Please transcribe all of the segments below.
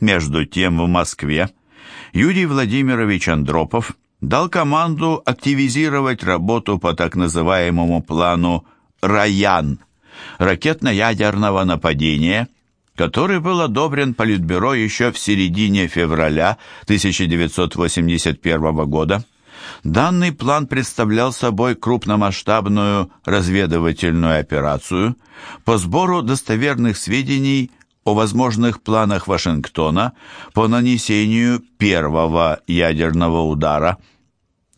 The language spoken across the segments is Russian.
Между тем в Москве Юрий Владимирович Андропов дал команду активизировать работу по так называемому плану «Раян» ракетно-ядерного нападения, который был одобрен Политбюро еще в середине февраля 1981 года. Данный план представлял собой крупномасштабную разведывательную операцию по сбору достоверных сведений о возможных планах Вашингтона по нанесению первого ядерного удара.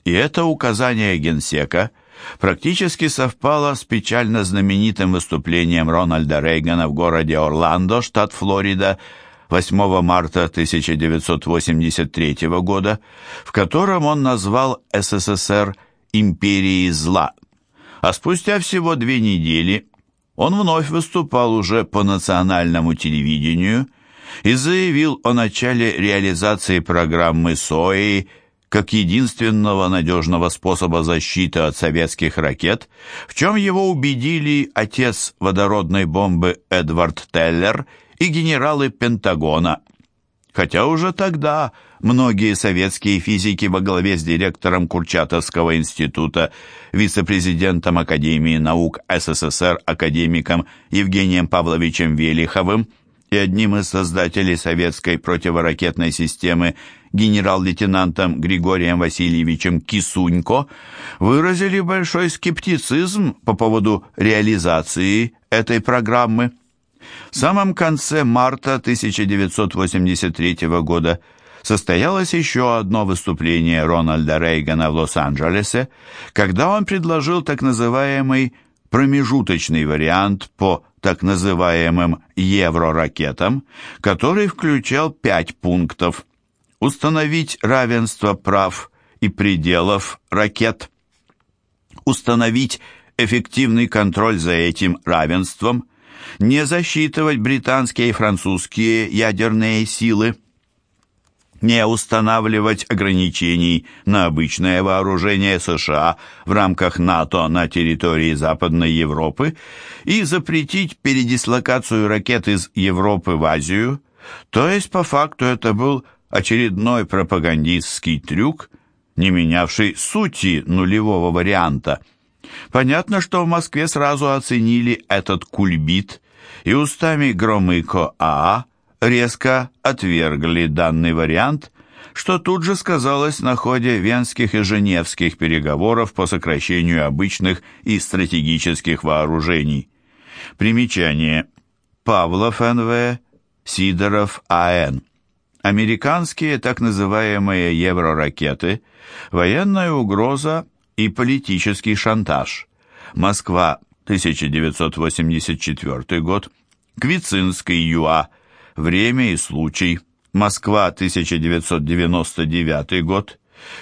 И это указание Генсека практически совпало с печально знаменитым выступлением Рональда Рейгана в городе Орландо, штат Флорида, 8 марта 1983 года, в котором он назвал СССР «империей зла». А спустя всего две недели он вновь выступал уже по национальному телевидению и заявил о начале реализации программы СОИ как единственного надежного способа защиты от советских ракет, в чем его убедили отец водородной бомбы Эдвард Теллер и генералы Пентагона. Хотя уже тогда многие советские физики во главе с директором Курчатовского института, вице-президентом Академии наук СССР академиком Евгением Павловичем Велиховым и одним из создателей советской противоракетной системы генерал-лейтенантом Григорием Васильевичем Кисунько выразили большой скептицизм по поводу реализации этой программы. В самом конце марта 1983 года состоялось еще одно выступление Рональда Рейгана в Лос-Анджелесе, когда он предложил так называемый промежуточный вариант по так называемым евроракетам, который включал пять пунктов. Установить равенство прав и пределов ракет. Установить эффективный контроль за этим равенством – не засчитывать британские и французские ядерные силы, не устанавливать ограничений на обычное вооружение США в рамках НАТО на территории Западной Европы и запретить передислокацию ракет из Европы в Азию, то есть по факту это был очередной пропагандистский трюк, не менявший сути нулевого варианта – Понятно, что в Москве сразу оценили этот кульбит, и устами Громыко АА резко отвергли данный вариант, что тут же сказалось на ходе венских и женевских переговоров по сокращению обычных и стратегических вооружений. Примечание. Павлов НВ, Сидоров АН. Американские так называемые евроракеты, военная угроза и политический шантаж. Москва, 1984 год. Квицинский ЮА. Время и случай. Москва, 1999 год.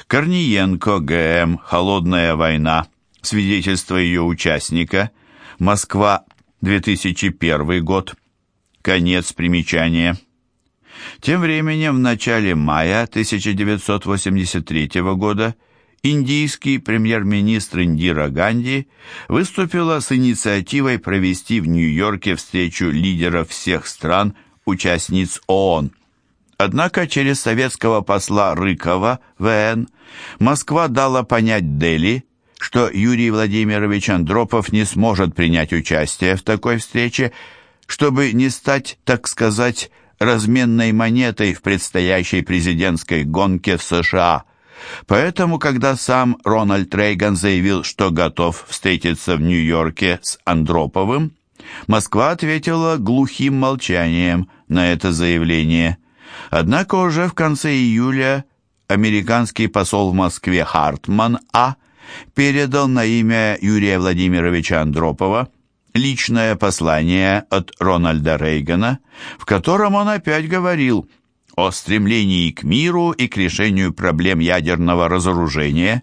Корниенко ГМ. Холодная война. Свидетельство ее участника. Москва, 2001 год. Конец примечания. Тем временем в начале мая 1983 года индийский премьер-министр Индира Ганди выступила с инициативой провести в Нью-Йорке встречу лидеров всех стран, участниц ООН. Однако через советского посла Рыкова ВН Москва дала понять Дели, что Юрий Владимирович Андропов не сможет принять участие в такой встрече, чтобы не стать, так сказать, разменной монетой в предстоящей президентской гонке в США – Поэтому, когда сам Рональд Рейган заявил, что готов встретиться в Нью-Йорке с Андроповым, Москва ответила глухим молчанием на это заявление. Однако уже в конце июля американский посол в Москве Хартман А. передал на имя Юрия Владимировича Андропова личное послание от Рональда Рейгана, в котором он опять говорил – о стремлении к миру и к решению проблем ядерного разоружения.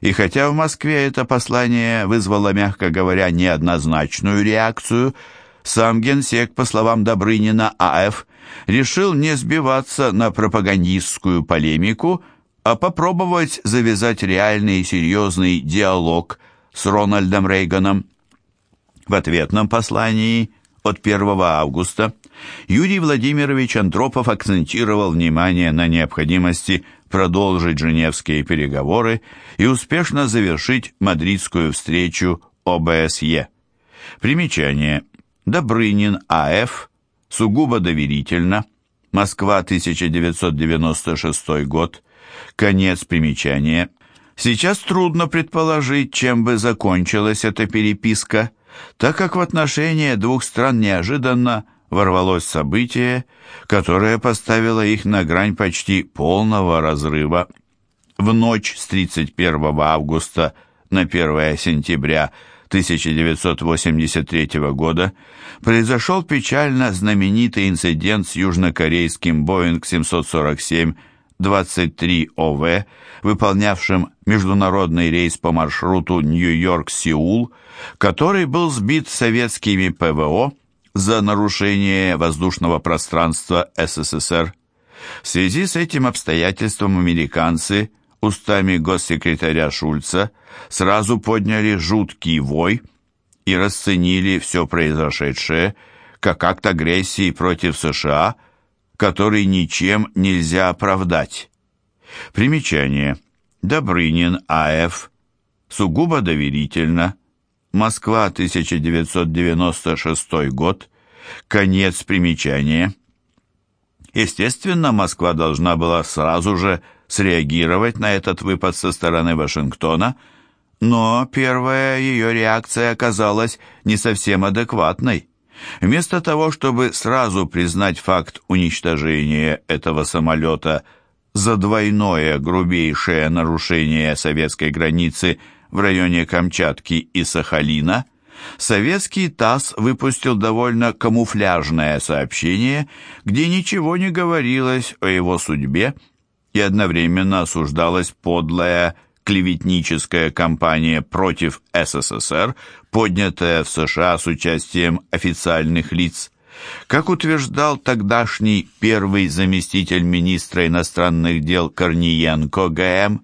И хотя в Москве это послание вызвало, мягко говоря, неоднозначную реакцию, сам генсек, по словам Добрынина А.Ф., решил не сбиваться на пропагандистскую полемику, а попробовать завязать реальный и серьезный диалог с Рональдом Рейганом. В ответном послании от 1 августа – Юрий Владимирович Андропов акцентировал внимание на необходимости продолжить Женевские переговоры и успешно завершить мадридскую встречу ОБСЕ. Примечание. Добрынин А.Ф. Сугубо доверительно. Москва, 1996 год. Конец примечания. Сейчас трудно предположить, чем бы закончилась эта переписка, так как в отношения двух стран неожиданно ворвалось событие, которое поставило их на грань почти полного разрыва. В ночь с 31 августа на 1 сентября 1983 года произошел печально знаменитый инцидент с южнокорейским Boeing 747 23 ОВ, выполнявшим международный рейс по маршруту Нью-Йорк-Сеул, который был сбит советскими ПВО за нарушение воздушного пространства СССР. В связи с этим обстоятельством американцы устами госсекретаря Шульца сразу подняли жуткий вой и расценили все произошедшее как акт агрессии против США, который ничем нельзя оправдать. Примечание. Добрынин А.Ф. Сугубо доверительно. Москва, 1996 год. Конец примечания. Естественно, Москва должна была сразу же среагировать на этот выпад со стороны Вашингтона, но первая ее реакция оказалась не совсем адекватной. Вместо того, чтобы сразу признать факт уничтожения этого самолета за двойное грубейшее нарушение советской границы в районе Камчатки и Сахалина, советский ТАСС выпустил довольно камуфляжное сообщение, где ничего не говорилось о его судьбе и одновременно осуждалась подлая клеветническая кампания против СССР, поднятая в США с участием официальных лиц. Как утверждал тогдашний первый заместитель министра иностранных дел Корниенко ГМ,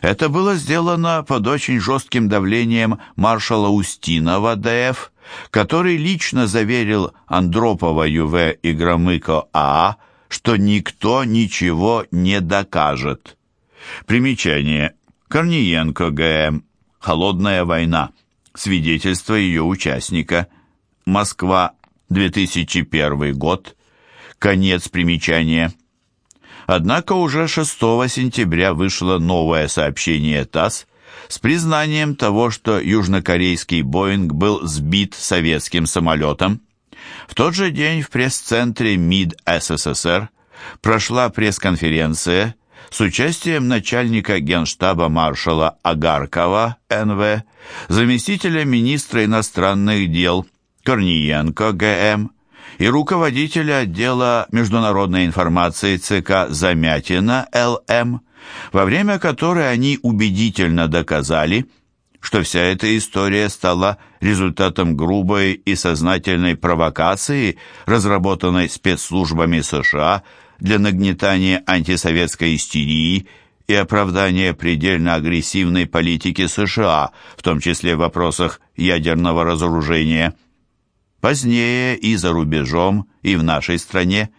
это было сделано под очень жестким давлением маршала Устинова ДФ, который лично заверил Андропова ЮВ и Громыко АА, что никто ничего не докажет. Примечание. Корниенко ГМ. Холодная война. Свидетельство ее участника. Москва, 2001 год. Конец примечания. Однако уже 6 сентября вышло новое сообщение ТАСС с признанием того, что южнокорейский «Боинг» был сбит советским самолетом. В тот же день в пресс-центре МИД СССР прошла пресс-конференция с участием начальника генштаба маршала Агаркова НВ, заместителя министра иностранных дел Корниенко ГМ, и руководителя отдела международной информации ЦК Замятина ЛМ, во время которой они убедительно доказали, что вся эта история стала результатом грубой и сознательной провокации, разработанной спецслужбами США для нагнетания антисоветской истерии и оправдания предельно агрессивной политики США, в том числе в вопросах ядерного разоружения. Позднее и за рубежом, и в нашей стране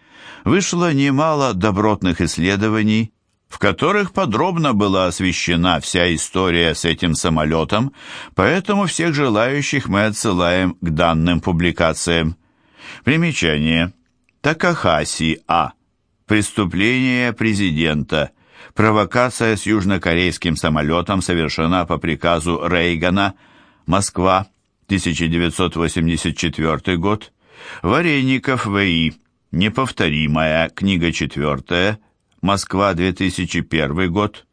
вышло немало добротных исследований, в которых подробно была освещена вся история с этим самолетом, поэтому всех желающих мы отсылаем к данным публикациям. Примечание. Такахаси А. Преступление президента. Провокация с южнокорейским самолетом совершена по приказу Рейгана. Москва. 1984 год, Вареников В.И., Неповторимая, книга четвертая, Москва, 2001 год,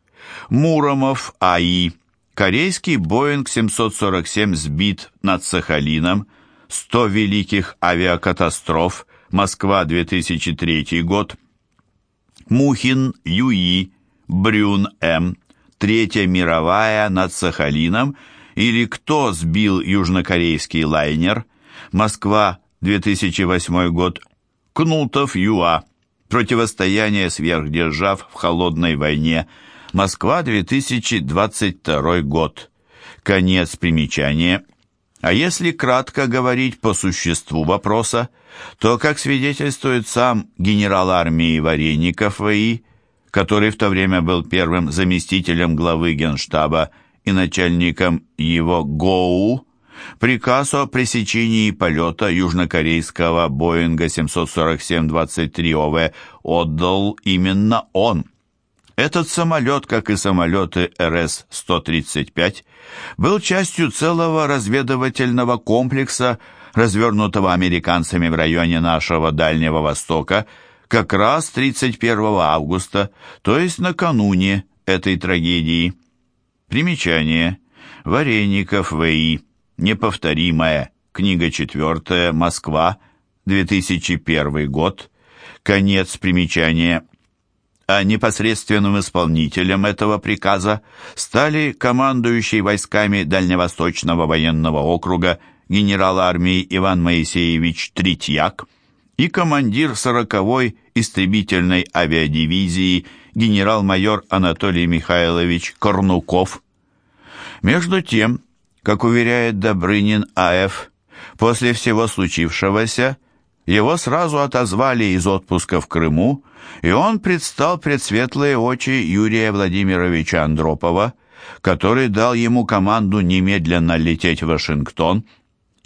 Муромов А.И., Корейский Боинг 747 сбит над Сахалином, 100 великих авиакатастроф, Москва, 2003 год, Мухин Юи, Брюн М., Третья мировая над Сахалином – или кто сбил южнокорейский лайнер? Москва, 2008 год. Кнутов Юа. Противостояние сверхдержав в холодной войне. Москва, 2022 год. Конец примечания. А если кратко говорить по существу вопроса, то, как свидетельствует сам генерал армии Вареников В.И., который в то время был первым заместителем главы Генштаба и начальником его ГОУ, приказ о пресечении полета южнокорейского Боинга 747-23ОВ отдал именно он. Этот самолет, как и самолеты РС-135, был частью целого разведывательного комплекса, развернутого американцами в районе нашего Дальнего Востока, как раз 31 августа, то есть накануне этой трагедии. Примечание. Вареников В.И. Неповторимая. Книга четвертая. Москва. 2001 год. Конец примечания. А непосредственным исполнителем этого приказа стали командующий войсками Дальневосточного военного округа генерал армии Иван Моисеевич Третьяк и командир 40-й истребительной авиадивизии генерал-майор Анатолий Михайлович Корнуков. Между тем, как уверяет Добрынин А.Ф., после всего случившегося его сразу отозвали из отпуска в Крыму, и он предстал пред светлые очи Юрия Владимировича Андропова, который дал ему команду немедленно лететь в Вашингтон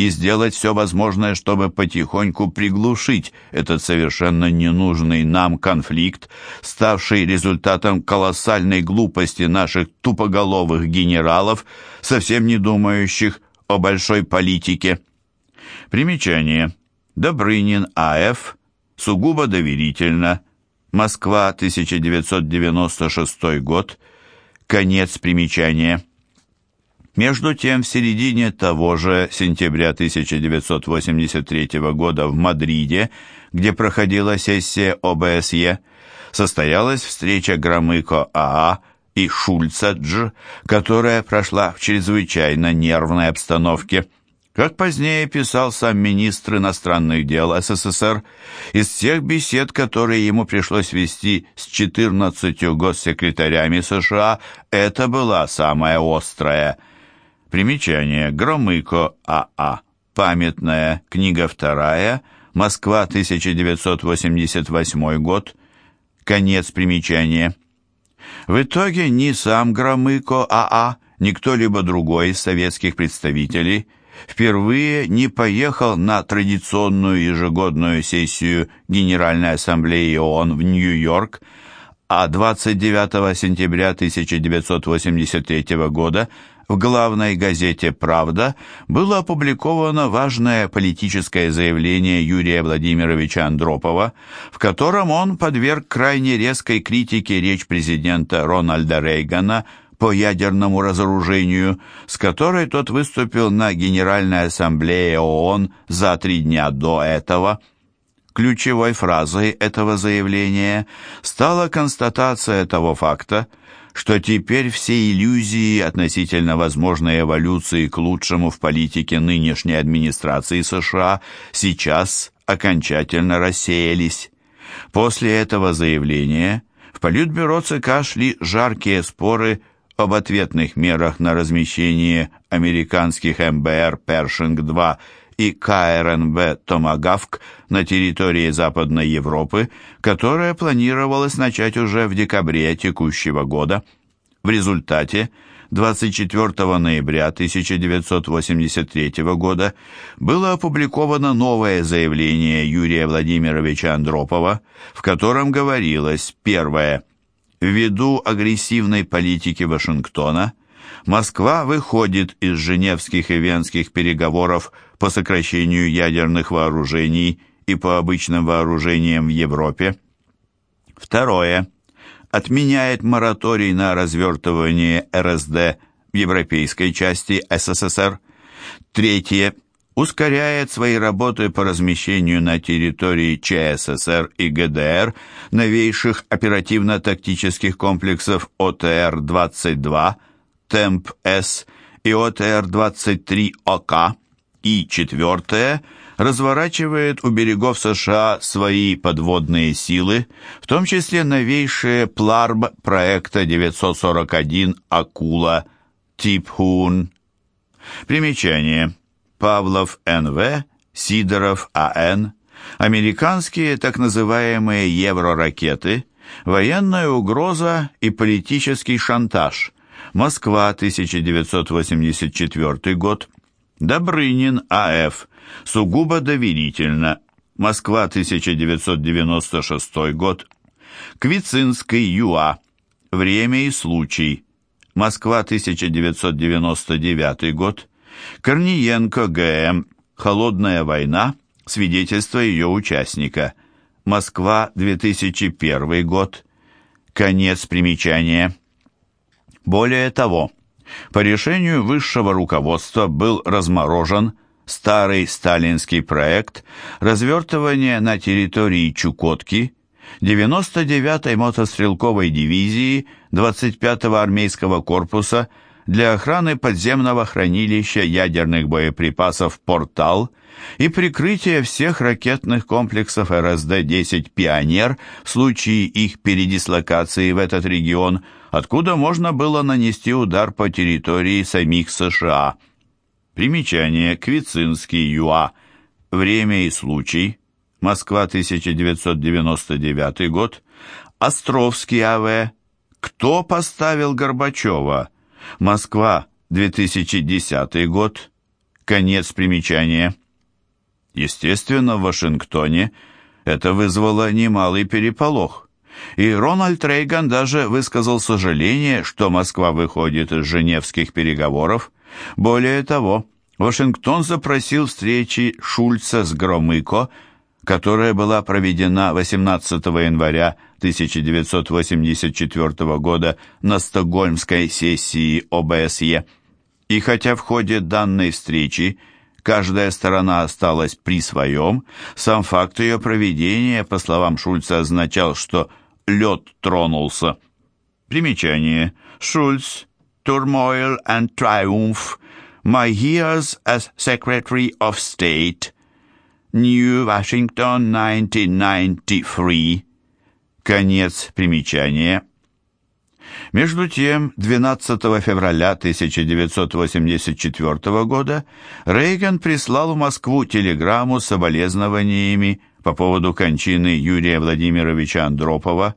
и сделать все возможное, чтобы потихоньку приглушить этот совершенно ненужный нам конфликт, ставший результатом колоссальной глупости наших тупоголовых генералов, совсем не думающих о большой политике. Примечание. Добрынин А.Ф. Сугубо доверительно. Москва, 1996 год. Конец примечания. Между тем, в середине того же сентября 1983 года в Мадриде, где проходила сессия ОБСЕ, состоялась встреча Громыко АА и Шульца Дж, которая прошла в чрезвычайно нервной обстановке. Как позднее писал сам министр иностранных дел СССР, из всех бесед, которые ему пришлось вести с 14 госсекретарями США, это была самая острая – Примечание. Громыко А.А. Памятная. Книга вторая. Москва, 1988 год. Конец примечания. В итоге ни сам Громыко А.А., ни кто-либо другой из советских представителей впервые не поехал на традиционную ежегодную сессию Генеральной Ассамблеи ООН в Нью-Йорк, а 29 сентября 1983 года в главной газете «Правда» было опубликовано важное политическое заявление Юрия Владимировича Андропова, в котором он подверг крайне резкой критике речь президента Рональда Рейгана по ядерному разоружению, с которой тот выступил на Генеральной Ассамблее ООН за три дня до этого. Ключевой фразой этого заявления стала констатация того факта, что теперь все иллюзии относительно возможной эволюции к лучшему в политике нынешней администрации США сейчас окончательно рассеялись. После этого заявления в Политбюро ЦК шли жаркие споры об ответных мерах на размещение американских МБР «Першинг-2» и КРНБ «Томагавк» на территории Западной Европы, которая планировалась начать уже в декабре текущего года. В результате 24 ноября 1983 года было опубликовано новое заявление Юрия Владимировича Андропова, в котором говорилось, первое, ввиду агрессивной политики Вашингтона, Москва выходит из Женевских и Венских переговоров по сокращению ядерных вооружений и по обычным вооружениям в Европе. Второе. Отменяет мораторий на развертывание РСД в европейской части СССР. Третье. Ускоряет свои работы по размещению на территории ЧССР и ГДР новейших оперативно-тактических комплексов ОТР-22, ТЭМП-С и ОТР-23ОК и четвертое разворачивает у берегов США свои подводные силы, в том числе новейшие ПЛАРБ проекта 941 «Акула» тип Хун. Примечание. Павлов Н.В., Сидоров А.Н., американские так называемые евроракеты, военная угроза и политический шантаж, Москва, 1984 год, Добрынин А.Ф., сугубо доверительно, Москва, 1996 год, Квицинский Ю.А., время и случай, Москва, 1999 год, Корниенко Г.М., Холодная война, свидетельство ее участника, Москва, 2001 год, конец примечания. Более того, по решению высшего руководства был разморожен старый сталинский проект развертывания на территории Чукотки 99-й мотострелковой дивизии 25-го армейского корпуса для охраны подземного хранилища ядерных боеприпасов «Портал» и прикрытия всех ракетных комплексов РСД-10 «Пионер» в случае их передислокации в этот регион, откуда можно было нанести удар по территории самих США. Примечание. Квицинский ЮА. Время и случай. Москва, 1999 год. Островский АВ. Кто поставил Горбачева? Москва, 2010 год. Конец примечания. Естественно, в Вашингтоне это вызвало немалый переполох. И Рональд Рейган даже высказал сожаление, что Москва выходит из женевских переговоров. Более того, Вашингтон запросил встречи Шульца с Громыко, которая была проведена 18 января 1984 года на Стокгольмской сессии ОБСЕ. И хотя в ходе данной встречи каждая сторона осталась при своем, сам факт ее проведения, по словам Шульца, означал, что лед тронулся. Примечание. Шульц. Turmoil and Triumph. My years as Secretary of State. New Washington, 1993. Конец примечания. Между тем, 12 февраля 1984 года Рейган прислал в Москву телеграмму с соболезнованиями по поводу кончины Юрия Владимировича Андропова,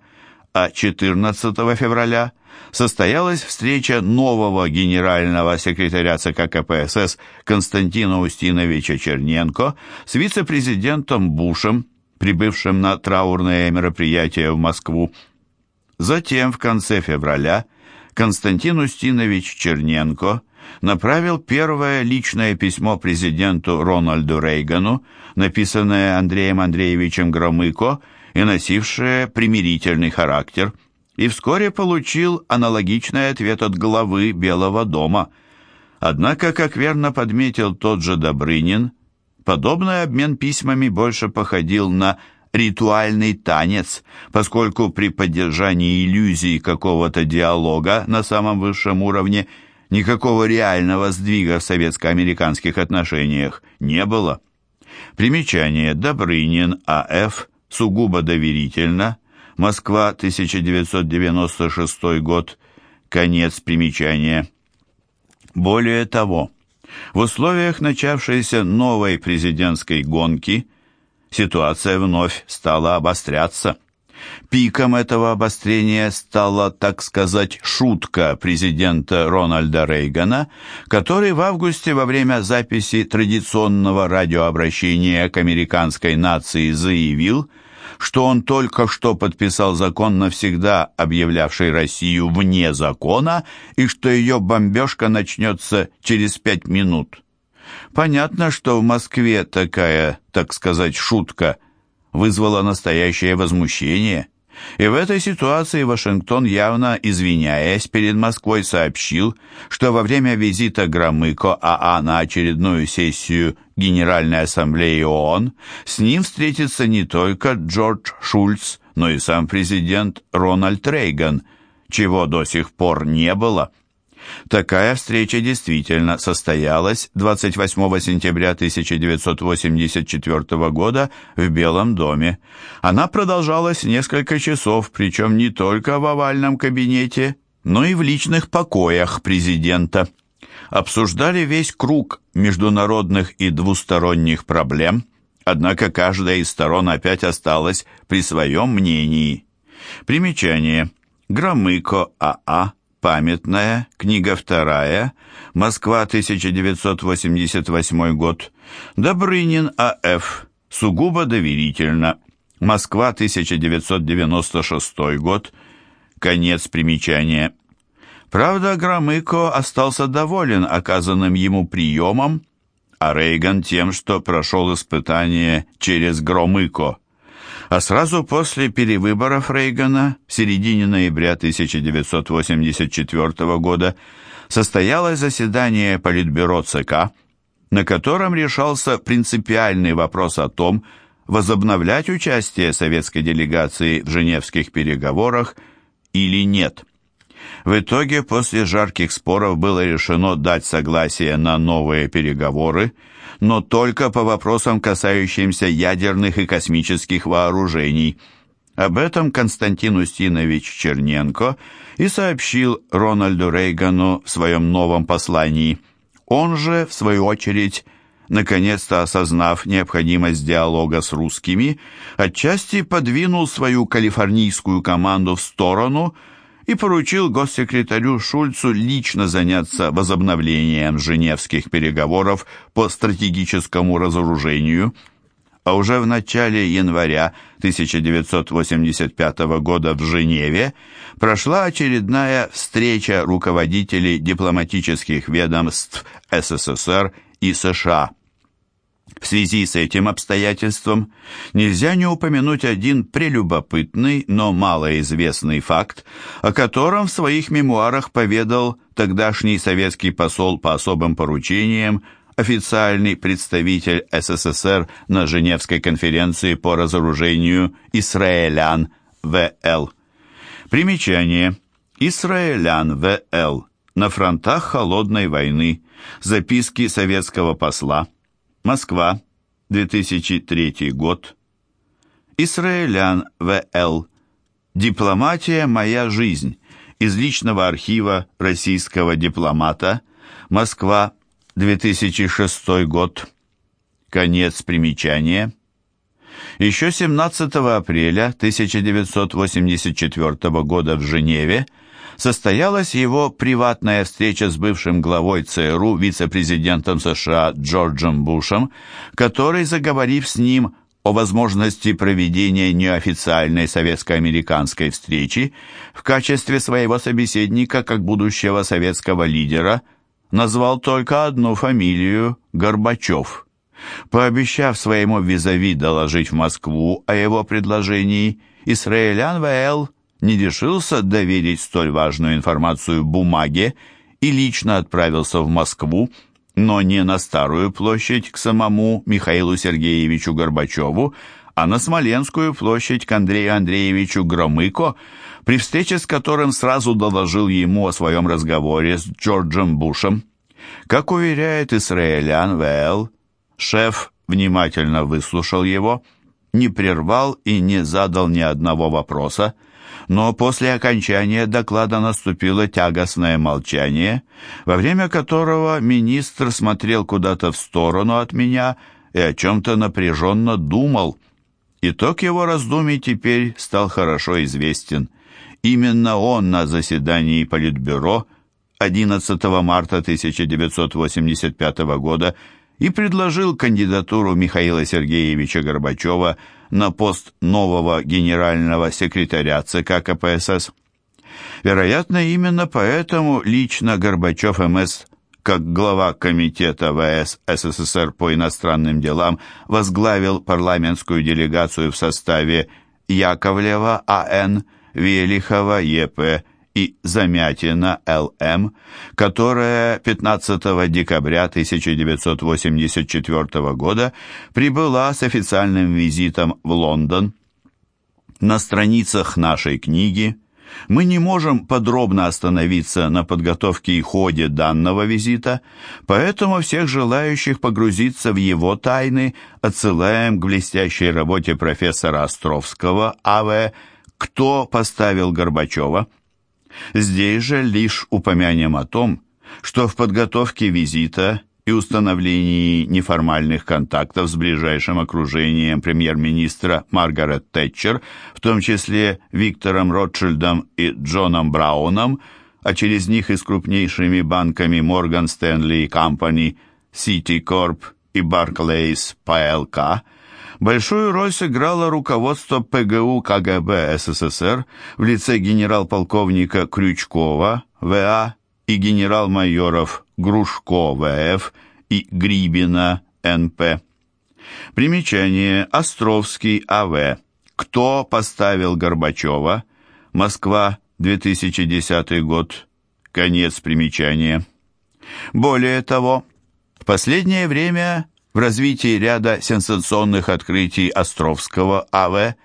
а 14 февраля состоялась встреча нового генерального секретаря ЦК КПСС Константина Устиновича Черненко с вице-президентом Бушем, прибывшим на траурное мероприятие в Москву. Затем, в конце февраля, Константин Устинович Черненко направил первое личное письмо президенту Рональду Рейгану, написанное Андреем Андреевичем Громыко и носившее примирительный характер, и вскоре получил аналогичный ответ от главы Белого дома. Однако, как верно подметил тот же Добрынин, подобный обмен письмами больше походил на ритуальный танец, поскольку при поддержании иллюзии какого-то диалога на самом высшем уровне никакого реального сдвига в советско-американских отношениях не было. Примечание Добрынин А.Ф. сугубо доверительно. Москва, 1996 год. Конец примечания. Более того, в условиях начавшейся новой президентской гонки ситуация вновь стала обостряться. Пиком этого обострения стала, так сказать, шутка президента Рональда Рейгана, который в августе во время записи традиционного радиообращения к американской нации заявил, что он только что подписал закон навсегда объявлявший Россию вне закона и что ее бомбежка начнется через пять минут. Понятно, что в Москве такая, так сказать, шутка вызвала настоящее возмущение. И в этой ситуации Вашингтон, явно извиняясь перед Москвой, сообщил, что во время визита Громыко АА на очередную сессию Генеральной Ассамблеи ООН с ним встретится не только Джордж Шульц, но и сам президент Рональд Рейган, чего до сих пор не было. Такая встреча действительно состоялась 28 сентября 1984 года в Белом доме. Она продолжалась несколько часов, причем не только в овальном кабинете, но и в личных покоях президента. обсуждали весь круг международных и двусторонних проблем, однако каждая из сторон опять осталась при своем мнении. Примечание. Громыко А.А. Памятная. Книга вторая. Москва, 1988 год. Добрынин А.Ф. Сугубо доверительно. Москва, 1996 год. Конец примечания. Правда, Громыко остался доволен оказанным ему приемом, а Рейган тем, что прошел испытание через Громыко. А сразу после перевыборов Рейгана в середине ноября 1984 года состоялось заседание Политбюро ЦК, на котором решался принципиальный вопрос о том, возобновлять участие советской делегации в Женевских переговорах или нет. В итоге после жарких споров было решено дать согласие на новые переговоры, но только по вопросам, касающимся ядерных и космических вооружений. Об этом Константин Устинович Черненко и сообщил Рональду Рейгану в своем новом послании. Он же, в свою очередь, наконец-то осознав необходимость диалога с русскими, отчасти подвинул свою калифорнийскую команду в сторону – и поручил госсекретарю Шульцу лично заняться возобновлением женевских переговоров по стратегическому разоружению, а уже в начале января 1985 года в Женеве прошла очередная встреча руководителей дипломатических ведомств СССР и США. В связи с этим обстоятельством нельзя не упомянуть один прелюбопытный, но малоизвестный факт, о котором в своих мемуарах поведал тогдашний советский посол по особым поручениям, официальный представитель СССР на Женевской конференции по разоружению Израилян В.Л. Примечание. Израилян В.Л. На фронтах холодной войны. Записки советского посла. Москва, 2003 год. Израилян В.Л. Дипломатия «Моя жизнь» из личного архива российского дипломата. Москва, 2006 год. Конец примечания. Еще 17 апреля 1984 года в Женеве состоялась его приватная встреча с бывшим главой ЦРУ, вице-президентом США Джорджем Бушем, который, заговорив с ним о возможности проведения неофициальной советско-американской встречи в качестве своего собеседника как будущего советского лидера, назвал только одну фамилию – Горбачев. Пообещав своему визави доложить в Москву о его предложении, Исраэлян В.Л не решился доверить столь важную информацию бумаге и лично отправился в Москву, но не на Старую площадь к самому Михаилу Сергеевичу Горбачеву, а на Смоленскую площадь к Андрею Андреевичу Громыко, при встрече с которым сразу доложил ему о своем разговоре с Джорджем Бушем. Как уверяет Исраэлян В.Л., шеф внимательно выслушал его, не прервал и не задал ни одного вопроса, но после окончания доклада наступило тягостное молчание, во время которого министр смотрел куда-то в сторону от меня и о чем-то напряженно думал. Итог его раздумий теперь стал хорошо известен. Именно он на заседании Политбюро 11 марта 1985 года и предложил кандидатуру Михаила Сергеевича Горбачева на пост нового генерального секретаря ЦК КПСС. Вероятно, именно поэтому лично Горбачев МС, как глава Комитета ВС СССР по иностранным делам, возглавил парламентскую делегацию в составе Яковлева А.Н., Велихова Е.П., и Замятина Л.М., которая 15 декабря 1984 года прибыла с официальным визитом в Лондон. На страницах нашей книги мы не можем подробно остановиться на подготовке и ходе данного визита, поэтому всех желающих погрузиться в его тайны отсылаем к блестящей работе профессора Островского А.В. «Кто поставил Горбачева?» Здесь же лишь упомянем о том, что в подготовке визита и установлении неформальных контактов с ближайшим окружением премьер-министра Маргарет Тэтчер, в том числе Виктором Ротшильдом и Джоном Брауном, а через них и с крупнейшими банками Morgan Stanley Company, Citicorp и Barclays PLK, большую роль сыграло руководство ПГУ КГБ СССР в лице генерал-полковника Крючкова, ВА, и генерал-майоров Грушко ВФ и Грибина НП. Примечание. Островский АВ. Кто поставил Горбачева? Москва, 2010 год. Конец примечания. Более того, в последнее время в развитии ряда сенсационных открытий Островского АВ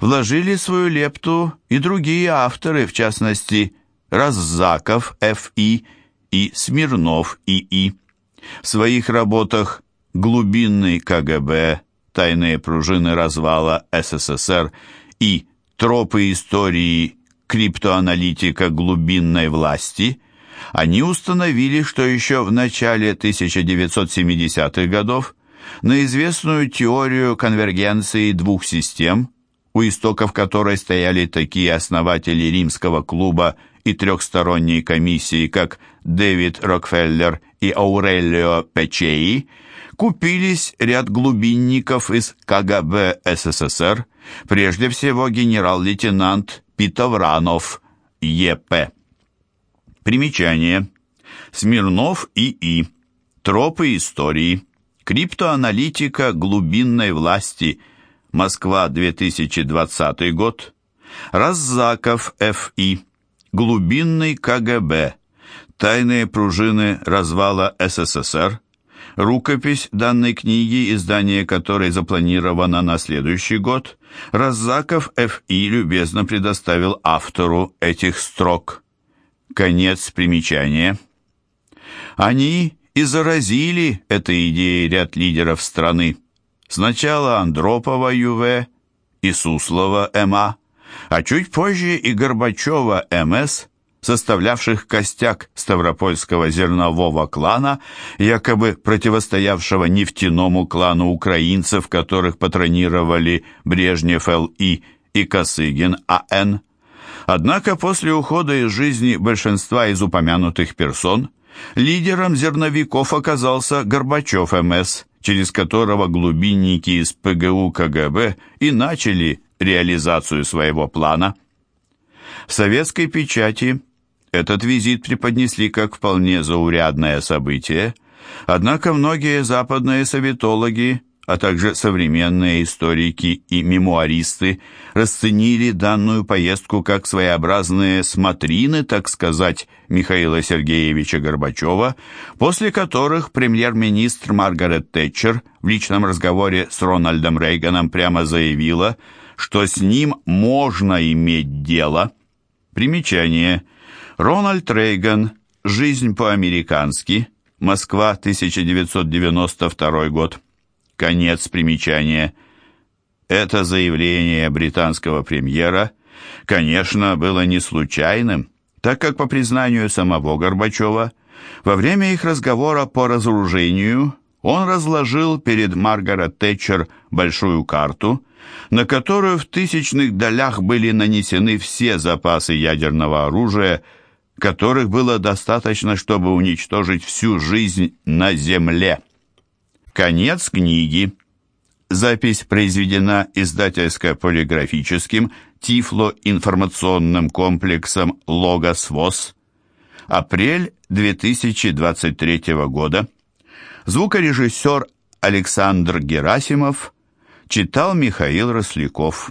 вложили свою лепту и другие авторы, в частности, Раззаков Ф.И. и Смирнов И.И. В своих работах «Глубинный КГБ», «Тайные пружины развала СССР» и «Тропы истории криптоаналитика глубинной власти» они установили, что еще в начале 1970-х годов на известную теорию конвергенции двух систем, у истоков которой стояли такие основатели римского клуба и трехсторонней комиссии, как Дэвид Рокфеллер и Аурелио Печеи, купились ряд глубинников из КГБ СССР, прежде всего генерал-лейтенант Питовранов, ЕП. Примечание. Смирнов И.И. Тропы истории. Криптоаналитика глубинной власти. Москва, 2020 год. Раззаков Ф.И. Глубинный КГБ. Тайные пружины развала СССР. Рукопись данной книги, издание которой запланировано на следующий год, Раззаков Ф.И. любезно предоставил автору этих строк. Конец примечания. Они и заразили этой идеей ряд лидеров страны. Сначала Андропова Ю.В. и Суслова М.А., а чуть позже и Горбачева МС, составлявших костяк Ставропольского зернового клана, якобы противостоявшего нефтяному клану украинцев, которых патронировали Брежнев Л.И. и Косыгин А.Н. Однако после ухода из жизни большинства из упомянутых персон лидером зерновиков оказался Горбачев МС, через которого глубинники из ПГУ КГБ и начали реализацию своего плана. В советской печати этот визит преподнесли как вполне заурядное событие, однако многие западные советологи, а также современные историки и мемуаристы расценили данную поездку как своеобразные смотрины, так сказать, Михаила Сергеевича Горбачева, после которых премьер-министр Маргарет Тэтчер в личном разговоре с Рональдом Рейганом прямо заявила – что с ним можно иметь дело. Примечание. Рональд Рейган. Жизнь по-американски. Москва, 1992 год. Конец примечания. Это заявление британского премьера, конечно, было не случайным, так как, по признанию самого Горбачева, во время их разговора по разоружению он разложил перед Маргарет Тэтчер большую карту, на которую в тысячных долях были нанесены все запасы ядерного оружия, которых было достаточно, чтобы уничтожить всю жизнь на Земле. Конец книги. Запись произведена издательско-полиграфическим Тифло-информационным комплексом «Логос ВОЗ». Апрель 2023 года. Звукорежиссер Александр Герасимов – Читал Михаил Росляков.